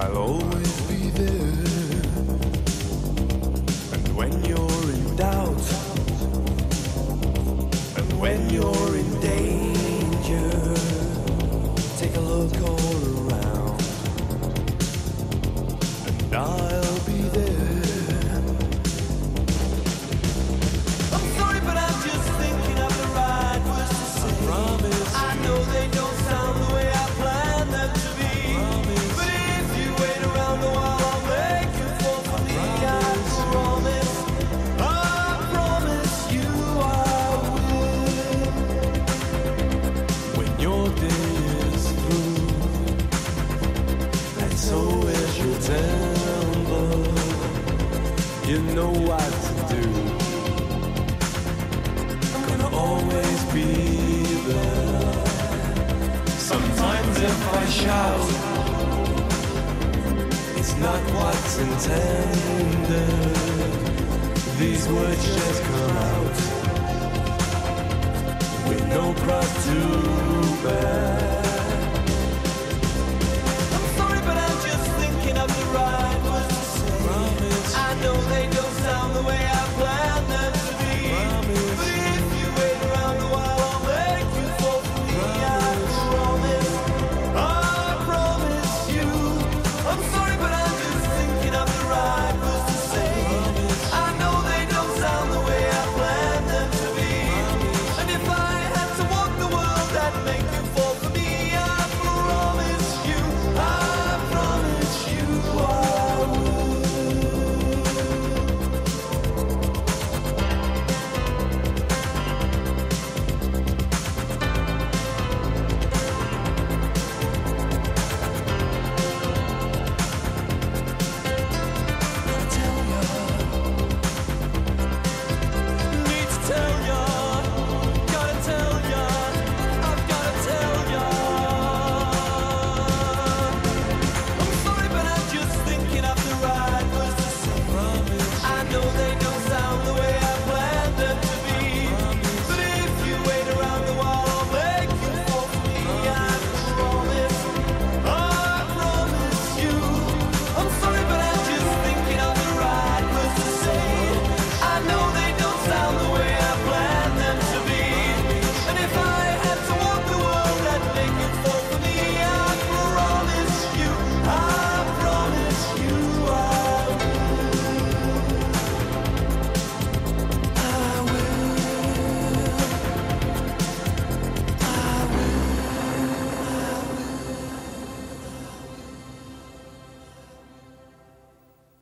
I'll always be there. And when you're in doubt, and when you're in danger, take a look all around. And I'll be there. I'm sorry, but I'm just thinking of the right words to say. I promise. I know they temper, you know what to do. I'm gonna always be there. Sometimes if I shout, it's not what's intended. These words just come out with no bear.